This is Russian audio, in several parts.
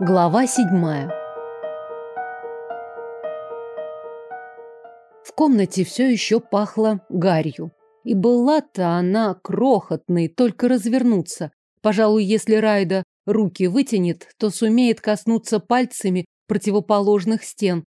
Глава седьмая. В комнате все еще пахло гарью. И была-то она крохотной, только развернуться. Пожалуй, если Райда руки вытянет, то сумеет коснуться пальцами противоположных стен.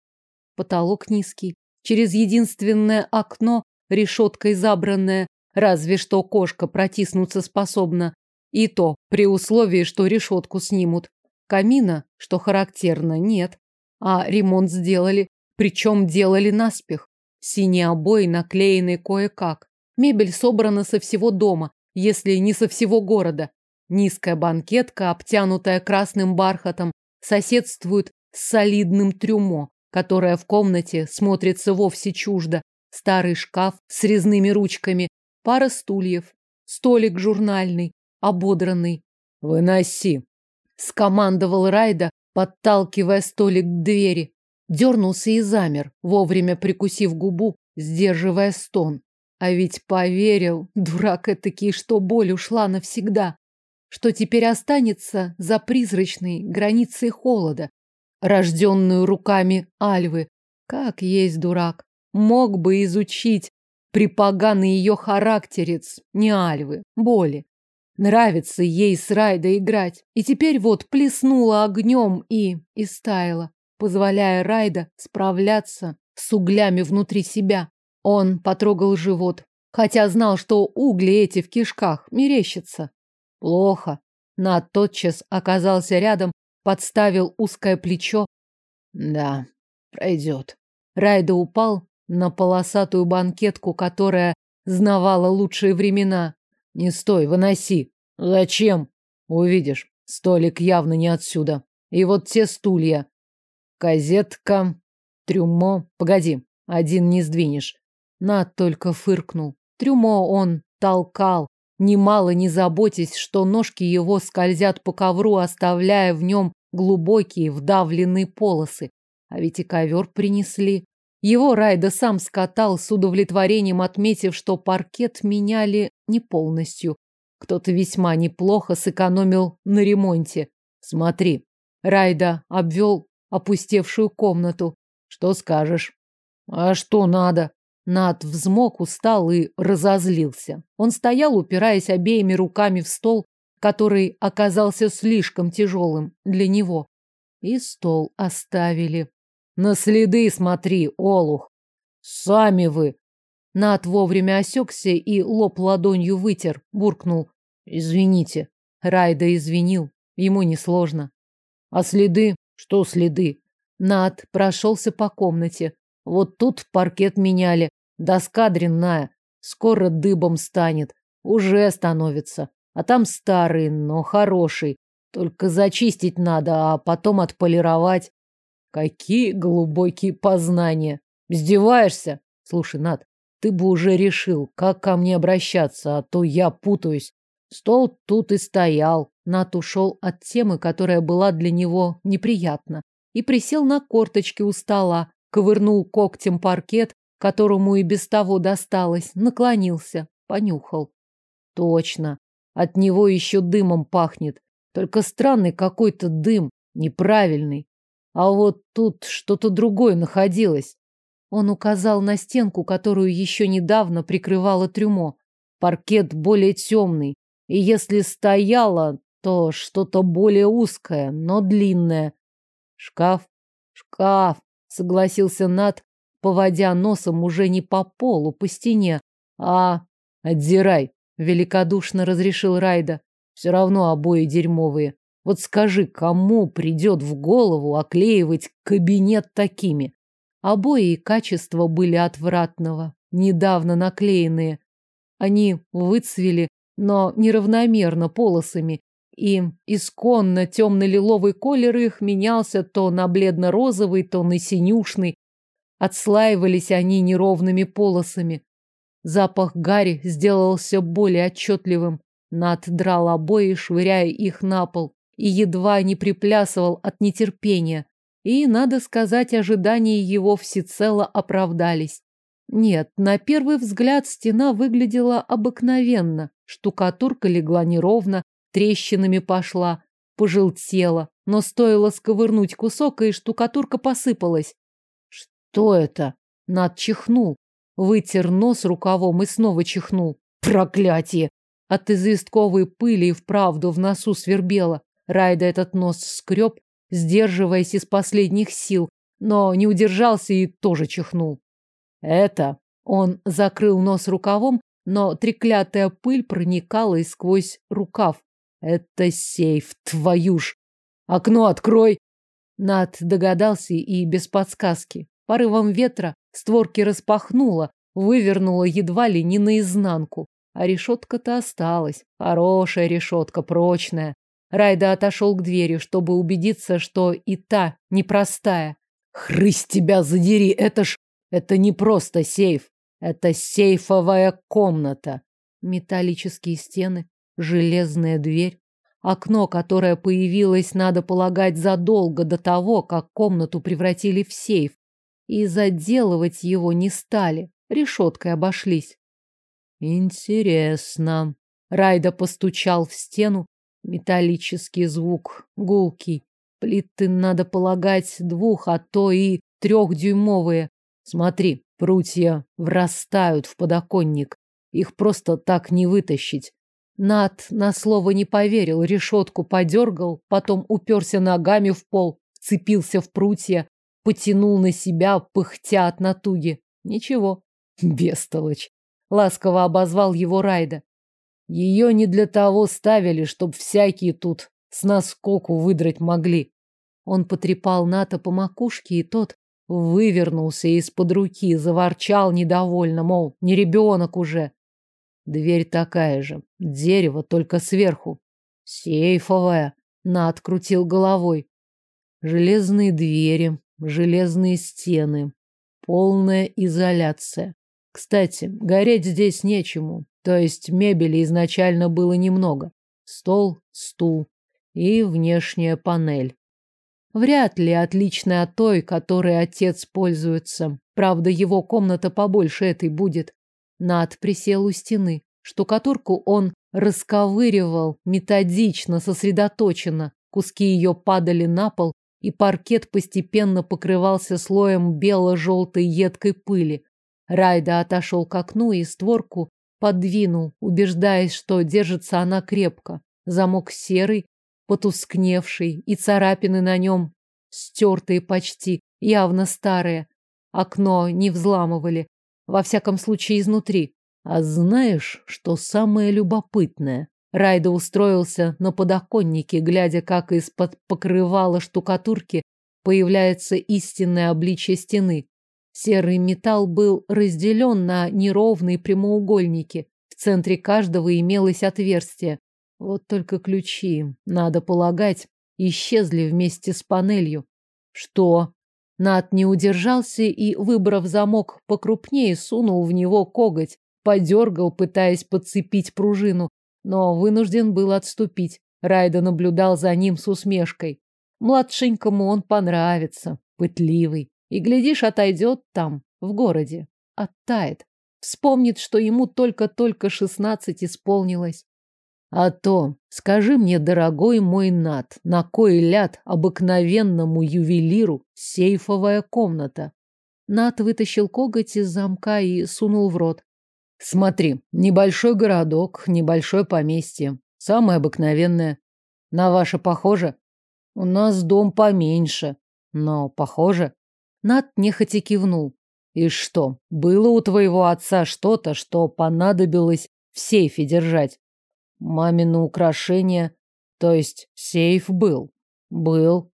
Потолок низкий. Через единственное окно, решеткой забранное, разве что кошка протиснуться способна. И то при условии, что решетку снимут. Камина, что характерно, нет. А ремонт сделали, причем делали наспех. Синие обои наклеены кое-как. Мебель собрана со всего дома, если не со всего города. Низкая банкетка, обтянутая красным бархатом, соседствует с солидным трюмо, которое в комнате смотрится вовсе чуждо. Старый шкаф с резными ручками, пара стульев, столик журнальный, ободранный. «Выноси!» Скомандовал Райда, подталкивая столик к двери. Дернулся и замер, вовремя прикусив губу, сдерживая стон. А ведь поверил, дурак этакий, что боль ушла навсегда, что теперь останется за призрачной границей холода, рожденную руками Альвы. Как есть дурак. Мог бы изучить припоганый ее характерец, не Альвы, боли. Нравится ей с Райдой играть. И теперь вот плеснула огнем и... и стаяла, позволяя Райда справляться с углями внутри себя. Он потрогал живот, хотя знал, что угли эти в кишках мерещатся. Плохо. Над тотчас оказался рядом, подставил узкое плечо. Да, пройдет. Райда упал на полосатую банкетку, которая знавала лучшие времена. Не стой, выноси. Зачем? Увидишь, столик явно не отсюда. И вот те стулья. Казетка, трюмо. Погоди, один не сдвинешь. Над только фыркнул. Трюмо он толкал, немало не заботясь, что ножки его скользят по ковру, оставляя в нем глубокие вдавленные полосы. А ведь и ковер принесли. Его Райда сам скатал с удовлетворением, отметив, что паркет меняли не полностью. Кто-то весьма неплохо сэкономил на ремонте. Смотри. Райда обвел опустевшую комнату. Что скажешь? А что надо? Над взмок, устал и разозлился. Он стоял, упираясь обеими руками в стол, который оказался слишком тяжелым для него. И стол оставили. На следы смотри, олух. Сами вы. Над вовремя осекся и лоб ладонью вытер, буркнул. Извините. Райда извинил. Ему несложно. А следы? Что следы? Над прошелся по комнате. Вот тут паркет меняли. Доска дрянная. Скоро дыбом станет. Уже становится. А там старый, но хороший. Только зачистить надо, а потом отполировать. Какие глубокие познания. Издеваешься? Слушай, Над, ты бы уже решил, как ко мне обращаться, а то я путаюсь. Стол тут и стоял. Над ушел от темы, которая была для него неприятна, и присел на корточки у стола, ковырнул когтем паркет, которому и без того досталось, наклонился, понюхал. Точно, от него еще дымом пахнет, только странный какой-то дым, неправильный. А вот тут что-то другое находилось. Он указал на стенку, которую еще недавно прикрывало трюмо. Паркет более темный, и если стояло, то что-то более узкое, но длинное. Шкаф, шкаф, согласился Нат, поводя носом уже не по полу, по стене, а... Отдирай, великодушно разрешил Райда. Все равно обои дерьмовые. Вот скажи, кому придет в голову оклеивать кабинет такими? Обои и качество были отвратного, недавно наклеенные. Они выцвели, но неравномерно полосами, и исконно темно-лиловый колер их менялся то на бледно-розовый, то на синюшный. Отслаивались они неровными полосами. Запах гари сделался более отчетливым. Над драл обои, швыряя их на пол и едва не приплясывал от нетерпения. И, надо сказать, ожидания его всецело оправдались. Нет, на первый взгляд стена выглядела обыкновенно. Штукатурка легла неровно, трещинами пошла. пожелтела, но стоило сковырнуть кусок, и штукатурка посыпалась. Что это? Над чихнул, вытер нос рукавом и снова чихнул. Проклятие! От известковой пыли и вправду в носу свербело. Райда этот нос скреб, сдерживаясь из последних сил, но не удержался и тоже чихнул. Это он закрыл нос рукавом, но треклятая пыль проникала и сквозь рукав. Это сейф, твою ж! Окно открой! Над догадался и без подсказки. Порывом ветра створки распахнуло, вывернуло едва ли не наизнанку. А решетка-то осталась. Хорошая решетка, прочная. Райда отошел к двери, чтобы убедиться, что и та непростая. Хрысь тебя задери, это ж... Это не просто сейф. Это сейфовая комната. Металлические стены, железная дверь. Окно, которое появилось, надо полагать, задолго до того, как комнату превратили в сейф. И заделывать его не стали, решеткой обошлись. Интересно. Райда постучал в стену. Металлический звук, гулкий. Плиты, надо полагать, двух, а то и трехдюймовые. Смотри, прутья врастают в подоконник. Их просто так не вытащить. Над на слово не поверил, решетку подергал, потом уперся ногами в пол, вцепился в прутья, потянул на себя, пыхтя от натуги. Ничего, бестолочь. Ласково обозвал его Райда. Ее не для того ставили, чтоб всякие тут с наскоку выдрать могли. Он потрепал Ната по макушке, и тот вывернулся из-под руки, заворчал недовольно, мол, не ребенок уже. Дверь такая же, дерево только сверху. Сейфовая. Нат крутил головой. Железные двери, железные стены, полная изоляция. Кстати, гореть здесь нечему, то есть мебели изначально было немного. Стол, стул и внешняя панель. Вряд ли отличная от той, которой отец пользуется. Правда, его комната побольше этой будет. Над присел у стены. Штукатурку он расковыривал методично, сосредоточенно. Куски ее падали на пол, и паркет постепенно покрывался слоем бело-желтой едкой пыли. Райда отошел к окну и створку подвинул, убеждаясь, что держится она крепко. Замок серый, потускневший, и царапины на нем стертые почти, явно старые. Окно не взламывали, во всяком случае изнутри. А знаешь, что самое любопытное? Райда устроился на подоконнике, глядя, как из-под покрывала штукатурки появляется истинное обличье стены. Серый металл был разделен на неровные прямоугольники. В центре каждого имелось отверстие. Вот только ключи, надо полагать, исчезли вместе с панелью. Что? Над не удержался и, выбрав замок покрупнее, сунул в него коготь, подергал, пытаясь подцепить пружину, но вынужден был отступить. Райда наблюдал за ним с усмешкой. Младшенькому он понравится, пытливый. И, глядишь, отойдет там, в городе. Оттает. Вспомнит, что ему только-только шестнадцать исполнилось. А то, скажи мне, дорогой мой Над, на кой ляд обыкновенному ювелиру сейфовая комната? Над вытащил коготь из замка и сунул в рот. Смотри, небольшой городок, небольшое поместье. Самое обыкновенное. На ваше похоже? У нас дом поменьше, но похоже. Над нехотя кивнул. И что, было у твоего отца что-то, что понадобилось в сейфе держать? Мамино украшение, то есть сейф был. Был.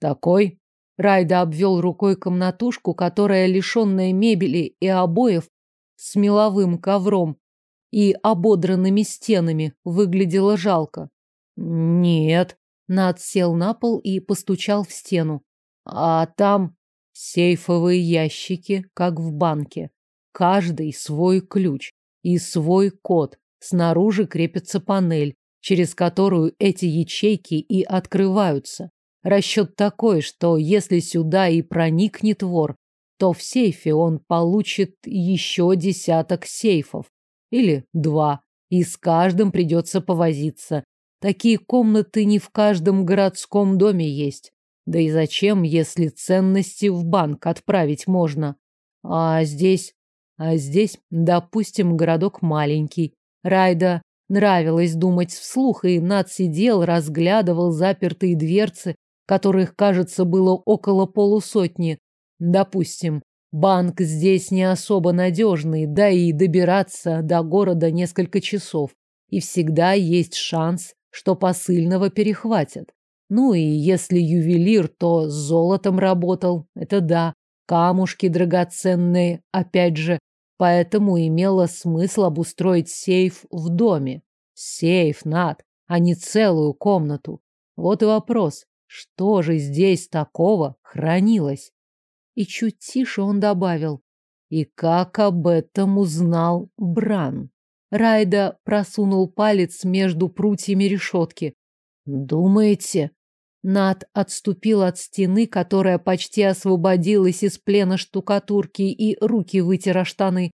Такой. Райда обвел рукой комнатушку, которая, лишенная мебели и обоев, с меловым ковром и ободранными стенами, выглядела жалко. Нет. Над сел на пол и постучал в стену. А там Сейфовые ящики, как в банке. Каждый свой ключ и свой код. Снаружи крепится панель, через которую эти ячейки и открываются. Расчет такой, что если сюда и проникнет вор, то в сейфе он получит еще десяток сейфов. Или два. И с каждым придется повозиться. Такие комнаты не в каждом городском доме есть. Да и зачем, если ценности в банк отправить можно? А здесь... А здесь, допустим, городок маленький. Райда нравилось думать вслух, и Над сидел, разглядывал запертые дверцы, которых, кажется, было около полусотни. Допустим, банк здесь не особо надежный, да и добираться до города несколько часов. И всегда есть шанс, что посыльного перехватят. Ну и если ювелир, то с золотом работал. Это да, камушки драгоценные, опять же, поэтому имело смысл обустроить сейф в доме. Сейф, Над, а не целую комнату. Вот и вопрос, что же здесь такого хранилось? И чуть тише он добавил. И как об этом узнал Бран? Райда просунул палец между прутьями решетки. «Думаете?» Над отступил от стены, которая почти освободилась из плена штукатурки, и руки вытер штаны.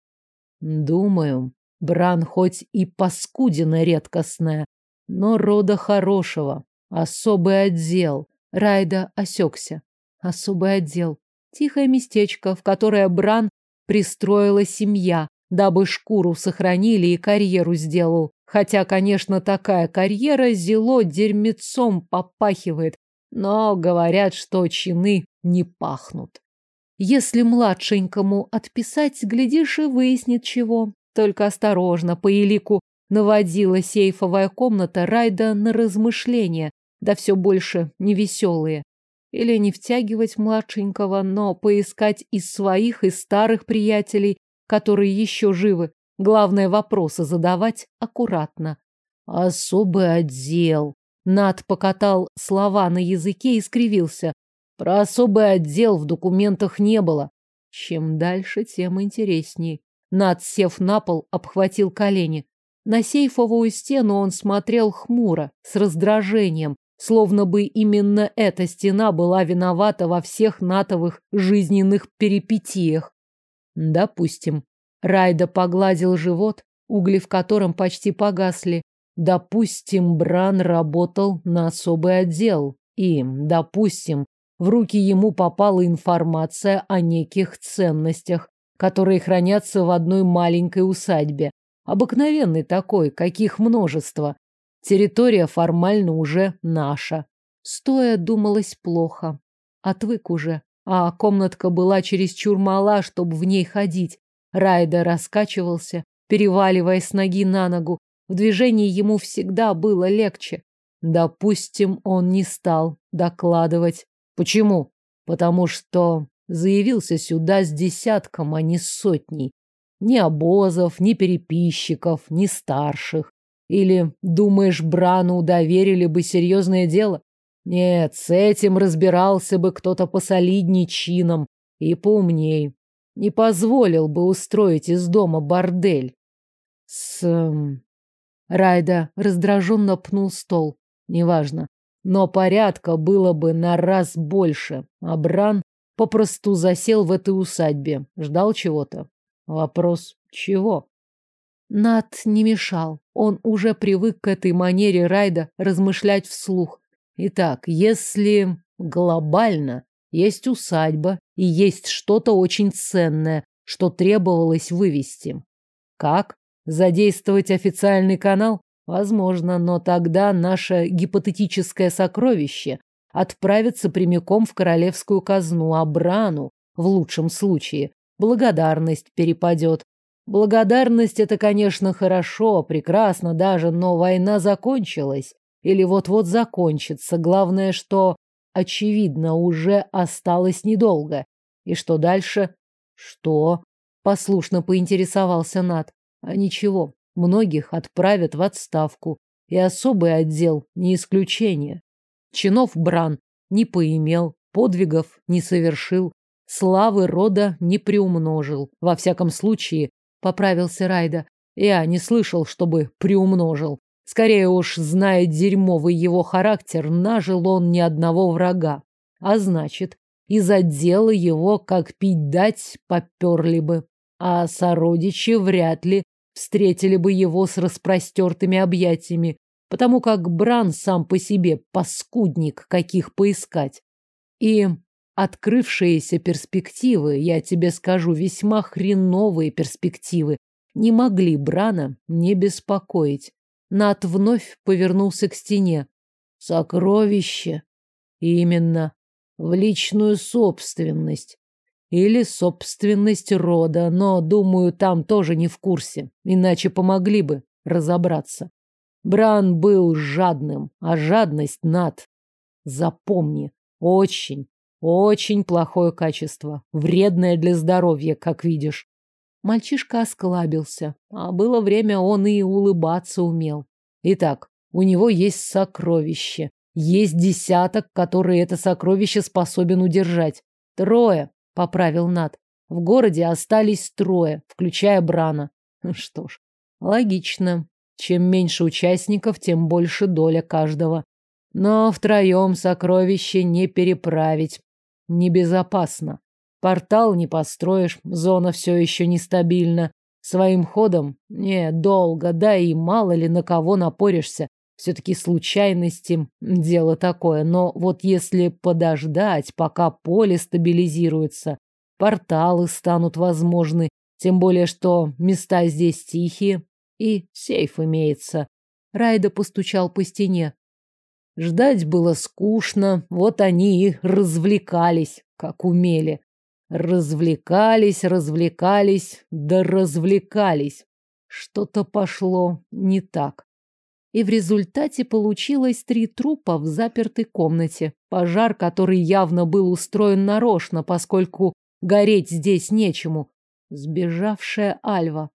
«Думаю, Бран хоть и паскудина редкостная, но рода хорошего. Особый отдел. Райда осекся. Особый отдел. Тихое местечко, в которое Бран пристроила семья, дабы шкуру сохранили и карьеру сделал. Хотя, конечно, такая карьера зело дерьмецом попахивает, но говорят, что чины не пахнут. Если младшенькому отписать, глядишь и выяснит чего. Только осторожно, по элику наводила сейфовая комната Райда на размышления, да все больше невеселые. Или не втягивать младшенького, но поискать из своих и старых приятелей которые еще живы. Главное вопросы задавать аккуратно. Особый отдел. Над покатал слова на языке и скривился. Про особый отдел в документах не было. Чем дальше, тем интересней. Над, сев на пол, обхватил колени. На сейфовую стену он смотрел хмуро, с раздражением, словно бы именно эта стена была виновата во всех натовых жизненных перипетиях. Допустим. Райда погладил живот, угли в котором почти погасли. Допустим, Бран работал на особый отдел. И, допустим, в руки ему попала информация о неких ценностях, которые хранятся в одной маленькой усадьбе. Обыкновенный такой, каких множество. Территория формально уже наша. Стоя думалось плохо. Отвык уже а комнатка была чересчур мала, чтобы в ней ходить. Райда раскачивался, переваливаясь с ноги на ногу. В движении ему всегда было легче. Допустим, он не стал докладывать. Почему? Потому что заявился сюда с десятком, а не сотней. Ни обозов, ни переписчиков, ни старших. Или, думаешь, Брану доверили бы серьезное дело? Нет, с этим разбирался бы кто-то посолидней чином и поумней. Не позволил бы устроить из дома бордель. С... Эм, Райда раздраженно пнул стол. Неважно. Но порядка было бы на раз больше. А Бран попросту засел в этой усадьбе. Ждал чего-то. Вопрос — чего? Над не мешал. Он уже привык к этой манере Райда размышлять вслух. Итак, если глобально есть усадьба и есть что-то очень ценное, что требовалось вывести. Как? Задействовать официальный канал? Возможно, но тогда наше гипотетическое сокровище отправится прямиком в королевскую казну, а Брану, в лучшем случае, благодарность перепадет. Благодарность – это, конечно, хорошо, прекрасно даже, но война закончилась, или вот-вот закончится. Главное, что, очевидно, уже осталось недолго. И что дальше? Что? Послушно поинтересовался Над. А ничего, многих отправят в отставку. И особый отдел не исключение. Чинов Бран не поимел, подвигов не совершил, славы рода не приумножил. Во всяком случае, поправился Райда. Я не слышал, чтобы приумножил. Скорее уж, зная дерьмовый его характер, нажил он ни одного врага. А значит, из отдела его, как пить дать, поперли бы. А сородичи вряд ли встретили бы его с распростертыми объятиями. потому как Бран сам по себе паскудник, каких поискать. И открывшиеся перспективы, я тебе скажу, весьма хреновые перспективы, не могли Брана не беспокоить. Нат вновь повернулся к стене. Сокровище. Именно. В личную собственность. Или собственность рода, но, думаю, там тоже не в курсе. Иначе помогли бы разобраться. Бран был жадным, а жадность над. Запомни, очень, очень плохое качество. Вредное для здоровья, как видишь. Мальчишка осклабился, а было время он и улыбаться умел. Итак, у него есть сокровище. Есть десяток, которые это сокровище способен удержать. Трое, поправил Над. В городе остались трое, включая Брана. Что ж, логично. Чем меньше участников, тем больше доля каждого. Но втроем сокровище не переправить. Небезопасно. Портал не построишь, зона все еще нестабильна. Своим ходом? Не, долго, да и мало ли на кого напоришься. Все-таки случайности – дело такое. Но вот если подождать, пока поле стабилизируется, порталы станут возможны, тем более, что места здесь тихие, и сейф имеется. Райда постучал по стене. Ждать было скучно, вот они и развлекались, как умели. Развлекались, развлекались, да развлекались. Что-то пошло не так. И в результате получилось три трупа в запертой комнате. Пожар, который явно был устроен нарочно, поскольку гореть здесь нечему. Сбежавшая Альва.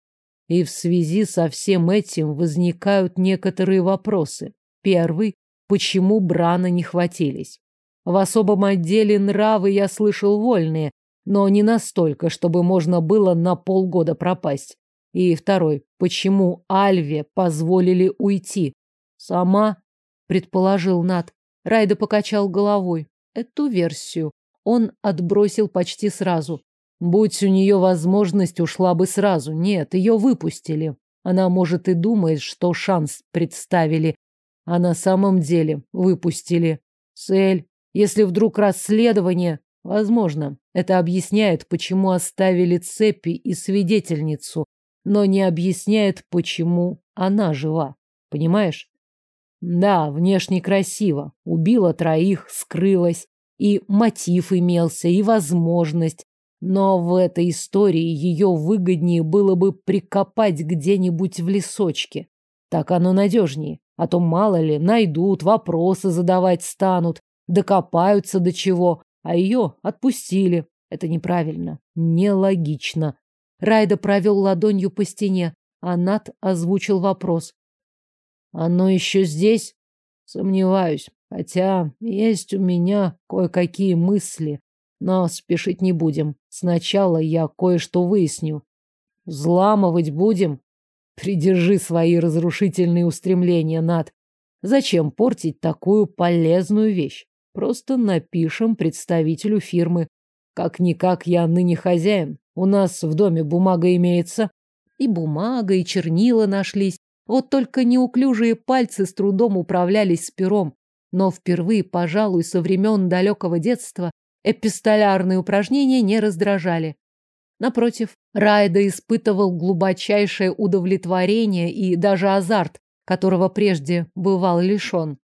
И в связи со всем этим возникают некоторые вопросы. Первый – почему Брана не хватились? В особом отделе нравы я слышал вольные, но не настолько, чтобы можно было на полгода пропасть. И второй, почему Альве позволили уйти? Сама, предположил Нат. Райда покачал головой. Эту версию он отбросил почти сразу. Будь у нее возможность, ушла бы сразу. Нет, ее выпустили. Она, может, и думает, что шанс представили, а на самом деле выпустили. Цель, если вдруг расследование... Возможно, это объясняет, почему оставили цепи и свидетельницу, но не объясняет, почему она жива. Понимаешь? Да, внешне красиво. Убила троих, скрылась. И мотив имелся, и возможность. Но в этой истории ее выгоднее было бы прикопать где-нибудь в лесочке. Так оно надежнее. А то, мало ли, найдут, вопросы задавать станут, докопаются до чего, а ее отпустили. Это неправильно, нелогично. Райда провел ладонью по стене, а Нат озвучил вопрос. Оно еще здесь? Сомневаюсь. Хотя есть у меня кое-какие мысли. Но спешить не будем. Сначала я кое-что выясню. Взламывать будем? Придержи свои разрушительные устремления, Над. Зачем портить такую полезную вещь? Просто напишем представителю фирмы. Как-никак я ныне хозяин. У нас в доме бумага имеется. И бумага, и чернила нашлись. Вот только неуклюжие пальцы с трудом управлялись с пером. Но впервые, пожалуй, со времен далекого детства эпистолярные упражнения не раздражали. Напротив, Райда испытывал глубочайшее удовлетворение и даже азарт, которого прежде бывал лишен.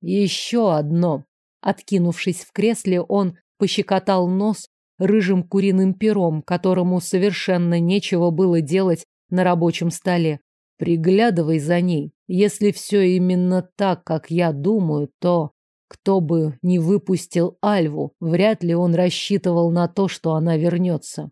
Еще одно. Откинувшись в кресле, он пощекотал нос рыжим куриным пером, которому совершенно нечего было делать на рабочем столе. Приглядывай за ней. Если все именно так, как я думаю, то кто бы не выпустил Альву, вряд ли он рассчитывал на то, что она вернется.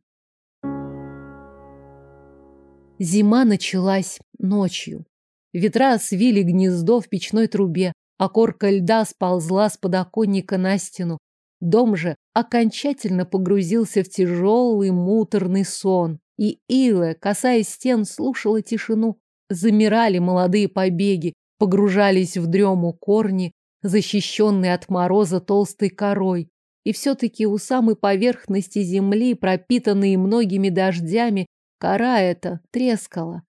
Зима началась ночью. Ветра свили гнездо в печной трубе, а корка льда сползла с подоконника на стену. Дом же окончательно погрузился в тяжелый муторный сон, и Илэ, касаясь стен, слушала тишину. Замирали молодые побеги, погружались в дрему корни, защищенные от мороза толстой корой. И все-таки у самой поверхности земли, пропитанной многими дождями, кора эта трескала.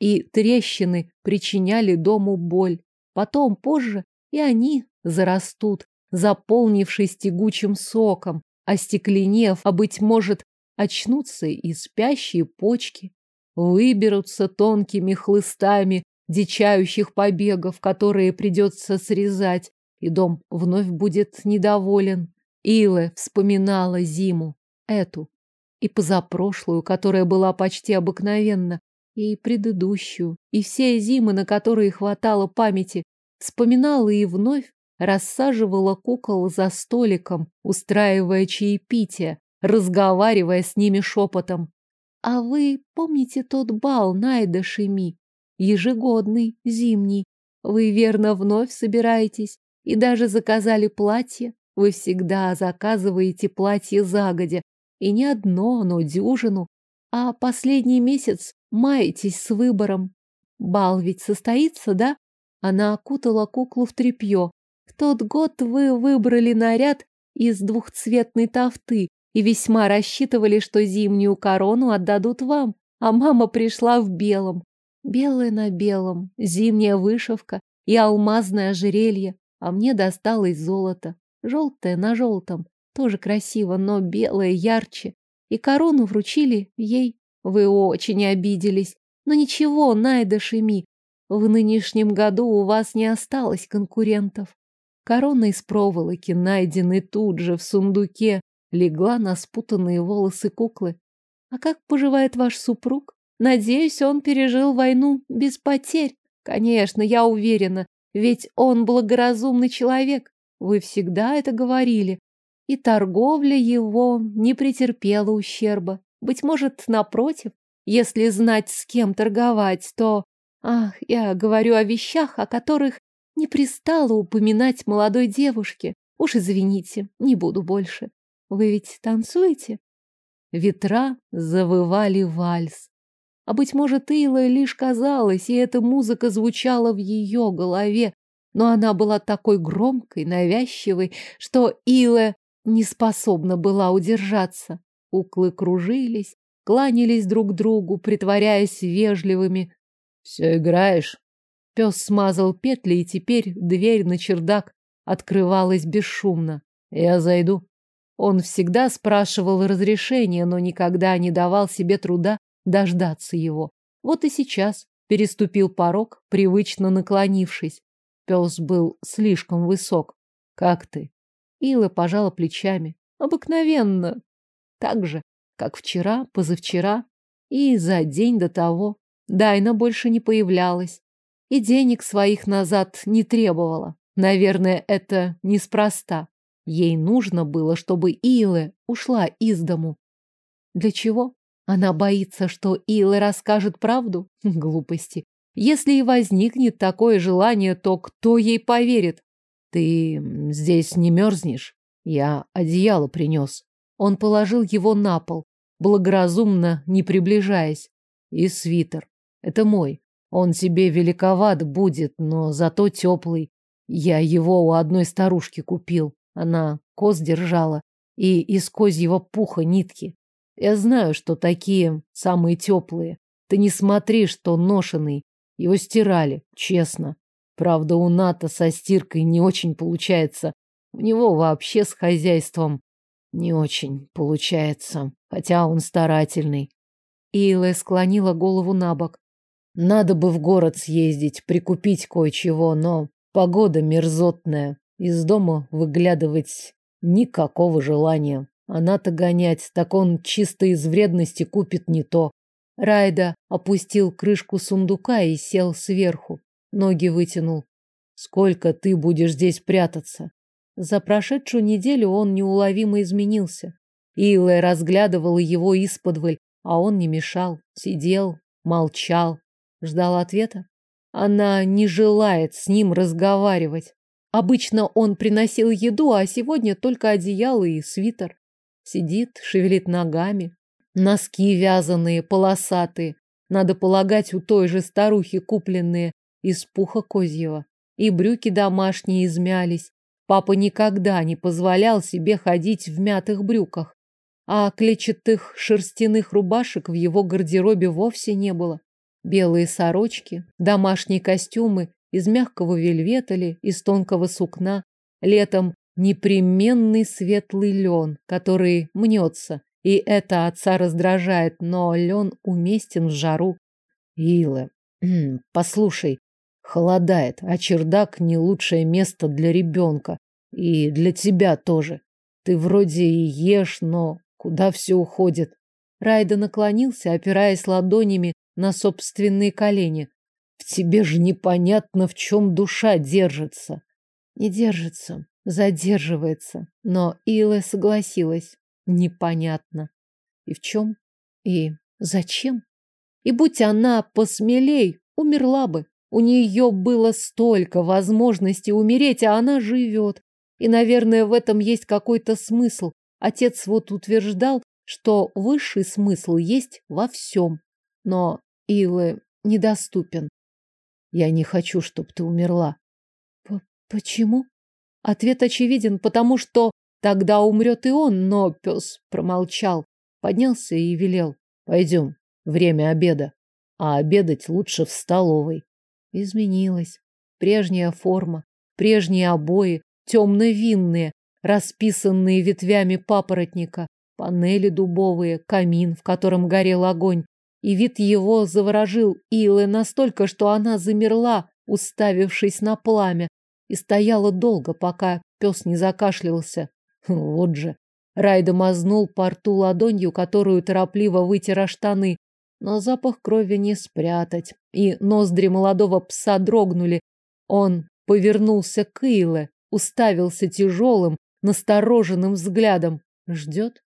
И трещины причиняли дому боль. Потом, позже, и они зарастут, заполнившись тягучим соком, остекленев, а, быть может, очнутся и спящие почки, выберутся тонкими хлыстами дичающих побегов, которые придется срезать, и дом вновь будет недоволен. Илэ вспоминала зиму, эту, и позапрошлую, которая была почти обыкновенна, и предыдущую, и все зимы, на которые хватало памяти, вспоминала и вновь рассаживала кукол за столиком, устраивая чаепитие, разговаривая с ними шепотом. А вы помните тот бал Найда Шеми? Ежегодный, зимний. Вы верно вновь собираетесь и даже заказали платье. Вы всегда заказываете платье загодя. И не одно, но дюжину. А последний месяц маетесь с выбором. Бал ведь состоится, да? Она окутала куклу в тряпье. В тот год вы выбрали наряд из двухцветной тафты и весьма рассчитывали, что зимнюю корону отдадут вам. А мама пришла в белом. Белое на белом, зимняя вышивка и алмазное ожерелье. А мне досталось золото. Желтое на желтом. Тоже красиво, но белое ярче. И корону вручили ей. Вы очень обиделись. Но ничего, Найда Шеми, в нынешнем году у вас не осталось конкурентов. Корона из проволоки, найденной тут же в сундуке, легла на спутанные волосы куклы. А как поживает ваш супруг? Надеюсь, он пережил войну без потерь. Конечно, я уверена, ведь он благоразумный человек. Вы всегда это говорили. И торговля его не претерпела ущерба. Быть может, напротив, если знать, с кем торговать, то Ах, я говорю о вещах, о которых не пристало упоминать молодой девушке. Уж извините, не буду больше. Вы ведь танцуете? Ветра завывали вальс. А быть может, Ила лишь казалось, и эта музыка звучала в ее голове, но она была такой громкой, навязчивой, что Ила не способна была удержаться. Куклы кружились, кланялись друг другу, притворяясь вежливыми, все играешь? Пес смазал петли, и теперь дверь на чердак открывалась бесшумно. Я зайду. Он всегда спрашивал разрешения, но никогда не давал себе труда дождаться его. Вот и сейчас переступил порог, привычно наклонившись. Пес был слишком высок. Как ты? Ила пожала плечами. Обыкновенно. Так же, как вчера, позавчера и за день до того. Дайна больше не появлялась. И денег своих назад не требовала. Наверное, это неспроста. Ей нужно было, чтобы Илэ ушла из дому. Для чего? Она боится, что Илэ расскажет правду? Глупости. Если и возникнет такое желание, то кто ей поверит? Ты здесь не мерзнешь? Я одеяло принес. Он положил его на пол, благоразумно не приближаясь. И свитер. Это мой. Он тебе великоват будет, но зато теплый. Я его у одной старушки купил. Она коз держала. И из козьего пуха нитки. Я знаю, что такие самые теплые. Ты не смотри, что ношеный. Его стирали, честно. Правда, у Ната со стиркой не очень получается. У него вообще с хозяйством не очень получается. Хотя он старательный. Илэ склонила голову на бок. Надо бы в город съездить, прикупить кое-чего, но погода мерзотная. Из дома выглядывать никакого желания. Она-то гонять, так он чисто из вредности купит не то. Райда опустил крышку сундука и сел сверху. Ноги вытянул. Сколько ты будешь здесь прятаться? За прошедшую неделю он неуловимо изменился. Илэ разглядывала его исподволь, а он не мешал, сидел, молчал, Ждал ответа. Она не желает с ним разговаривать. Обычно он приносил еду, а сегодня только одеяло и свитер. Сидит, шевелит ногами. Носки вязаные, полосатые. Надо полагать, у той же старухи купленные из пуха козьего. И брюки домашние измялись. Папа никогда не позволял себе ходить в мятых брюках. А клетчатых шерстяных рубашек в его гардеробе вовсе не было белые сорочки, домашние костюмы из мягкого вельвета ли, из тонкого сукна, летом непременный светлый лен, который мнется, и это отца раздражает, но лен уместен в жару. Ила, послушай, холодает, а чердак не лучшее место для ребенка. И для тебя тоже. Ты вроде и ешь, но куда все уходит? Райда наклонился, опираясь ладонями на собственные колени. В тебе же непонятно, в чем душа держится. Не держится, задерживается. Но Илэ согласилась. Непонятно. И в чем? И зачем? И будь она посмелей, умерла бы. У нее было столько возможностей умереть, а она живет. И, наверное, в этом есть какой-то смысл. Отец вот утверждал, что высший смысл есть во всем. Но Илы недоступен. Я не хочу, чтобы ты умерла. П Почему? Ответ очевиден, потому что тогда умрет и он, но пес промолчал, поднялся и велел. Пойдем, время обеда. А обедать лучше в столовой. Изменилась. Прежняя форма, прежние обои, темно-винные, расписанные ветвями папоротника, панели дубовые, камин, в котором горел огонь. И вид его заворожил Илы настолько, что она замерла, уставившись на пламя, и стояла долго, пока пес не закашлялся. Вот же. Райда мазнул по рту ладонью, которую торопливо вытер штаны, но запах крови не спрятать. И ноздри молодого пса дрогнули. Он повернулся к Иле, уставился тяжелым, настороженным взглядом. Ждет?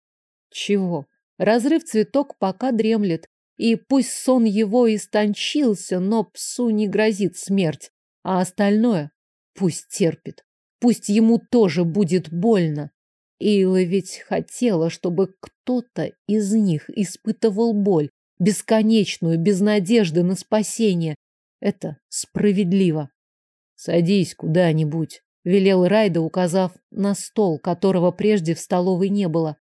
Чего? Разрыв цветок пока дремлет. И пусть сон его истончился, но псу не грозит смерть. А остальное пусть терпит. Пусть ему тоже будет больно. Эйла ведь хотела, чтобы кто-то из них испытывал боль, бесконечную, без надежды на спасение. Это справедливо. Садись куда-нибудь, велел Райда, указав на стол, которого прежде в столовой не было.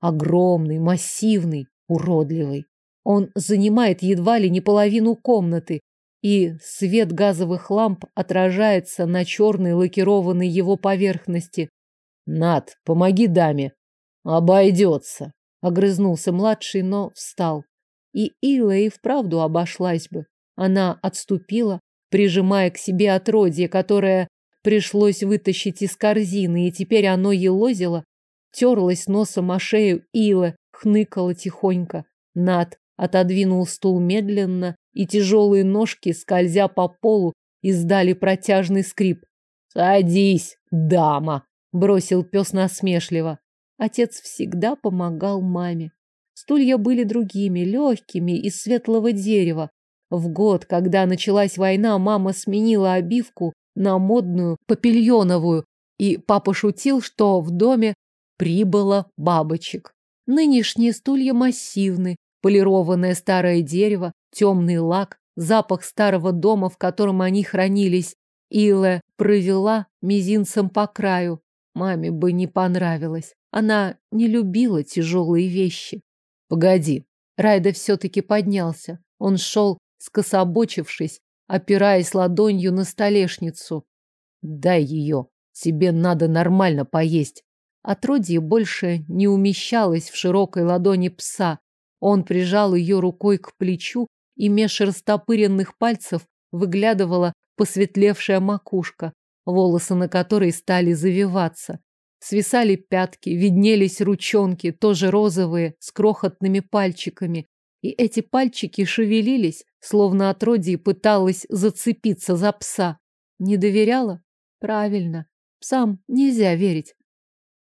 Огромный, массивный, уродливый. Он занимает едва ли не половину комнаты, и свет газовых ламп отражается на черной лакированной его поверхности. Над, помоги даме. Обойдется. Огрызнулся младший, но встал. И Ила и вправду обошлась бы. Она отступила, прижимая к себе отродье, которое пришлось вытащить из корзины, и теперь оно елозило, терлось носом о шею Ила, хныкала тихонько. Над отодвинул стул медленно, и тяжелые ножки, скользя по полу, издали протяжный скрип. «Садись, дама!» — бросил пес насмешливо. Отец всегда помогал маме. Стулья были другими, легкими, из светлого дерева. В год, когда началась война, мама сменила обивку на модную папильоновую, и папа шутил, что в доме прибыло бабочек. Нынешние стулья массивны, полированное старое дерево, темный лак, запах старого дома, в котором они хранились. Илэ провела мизинцем по краю. Маме бы не понравилось. Она не любила тяжелые вещи. Погоди. Райда все-таки поднялся. Он шел, скособочившись, опираясь ладонью на столешницу. Дай ее. Тебе надо нормально поесть. Отродье больше не умещалось в широкой ладони пса. Он прижал ее рукой к плечу, и меж растопыренных пальцев выглядывала посветлевшая макушка, волосы на которой стали завиваться. Свисали пятки, виднелись ручонки, тоже розовые, с крохотными пальчиками. И эти пальчики шевелились, словно отродье пыталась зацепиться за пса. Не доверяла? Правильно. Псам нельзя верить.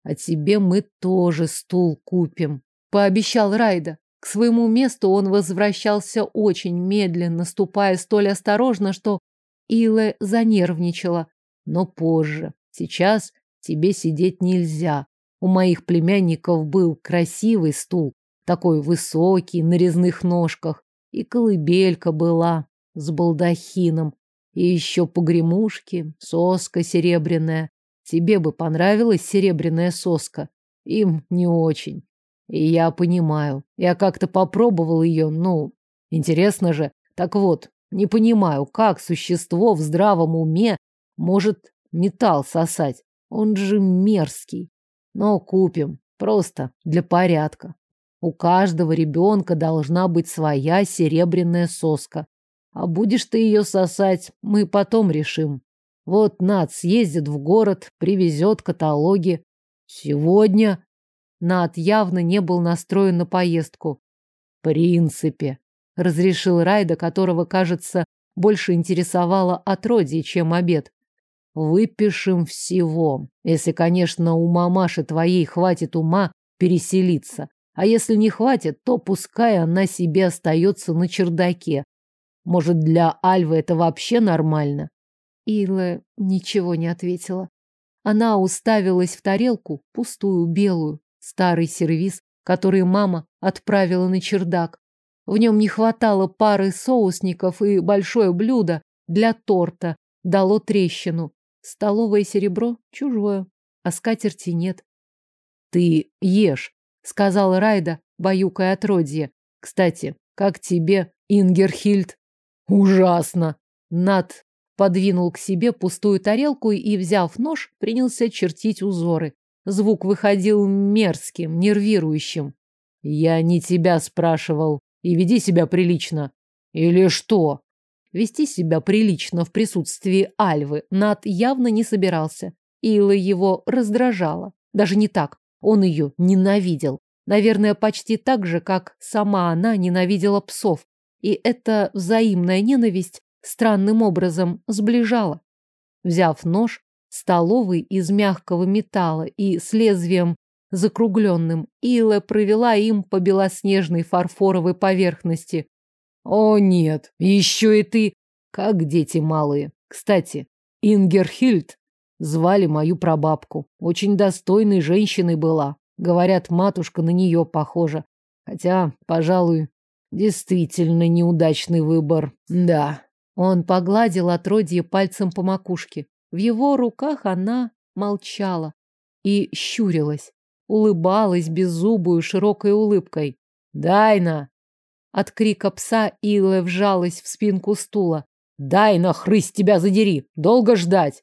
А тебе мы тоже стул купим, пообещал Райда. К своему месту он возвращался очень медленно, ступая столь осторожно, что Илэ занервничала. Но позже. Сейчас тебе сидеть нельзя. У моих племянников был красивый стул, такой высокий, на резных ножках, и колыбелька была с балдахином, и еще погремушки, соска серебряная. Тебе бы понравилась серебряная соска? Им не очень. И я понимаю. Я как-то попробовал ее, ну, интересно же. Так вот, Не понимаю, как существо в здравом уме может металл сосать. Он же мерзкий. Но купим. Просто для порядка. У каждого ребенка должна быть своя серебряная соска. А будешь ты ее сосать, мы потом решим. Вот Над съездит в город, привезет каталоги. Сегодня Над явно не был настроен на поездку. В принципе, разрешил Райда, которого, кажется, больше интересовало отродье, чем обед. Выпишем всего, если, конечно, у мамаши твоей хватит ума переселиться. А если не хватит, то пускай она себе остается на чердаке. Может, для Альвы это вообще нормально? Илла ничего не ответила. Она уставилась в тарелку, пустую, белую, старый сервиз, который мама отправила на чердак. В нем не хватало пары соусников, и большое блюдо для торта дало трещину. Столовое серебро чужое, а скатерти нет. Ты ешь, сказала Райда, баюкая отродье. Кстати, как тебе, Ингерхильд? Ужасно. Над подвинул к себе пустую тарелку и, взяв нож, принялся чертить узоры. Звук выходил мерзким, нервирующим. Я не тебя спрашивал. И веди себя прилично. Или что? Вести себя прилично в присутствии Альвы Над явно не собирался. Ила его раздражала. Даже не так. Он ее ненавидел. Наверное, почти так же, как сама она ненавидела псов. И эта взаимная ненависть странным образом сближала. Взяв нож, столовый из мягкого металла и с лезвием закругленным, Ила провела им по белоснежной фарфоровой поверхности. О нет, еще и ты, как дети малые. Кстати, Ингерхильд звали мою прабабку. Очень достойной женщиной была. Говорят, матушка на нее похожа. Хотя, пожалуй, действительно неудачный выбор. Да. Он погладил отродье пальцем по макушке. В его руках она молчала и щурилась, улыбалась беззубую широкой улыбкой. «Дайна!» От крика пса Илэ вжалась в спинку стула. «Дай на хрысь тебя задери! Долго ждать!»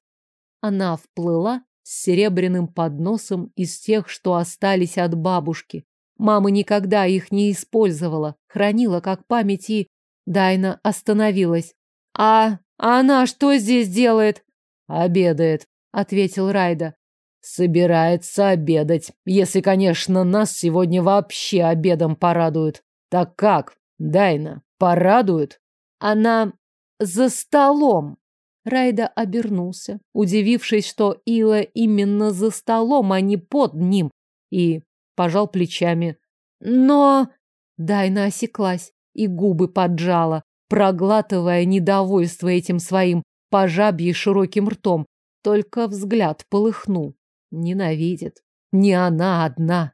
Она вплыла с серебряным подносом из тех, что остались от бабушки. Мама никогда их не использовала, хранила как память и... Дайна остановилась. «А, а она что здесь делает?» «Обедает», — ответил Райда. «Собирается обедать, если, конечно, нас сегодня вообще обедом порадуют. Так как, Дайна, порадуют. Она за столом. Райда обернулся, удивившись, что Ила именно за столом, а не под ним, и пожал плечами. Но Дайна осеклась и губы поджала, проглатывая недовольство этим своим пожабье широким ртом. Только взгляд полыхнул. Ненавидит. Не она одна.